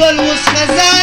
والوسخة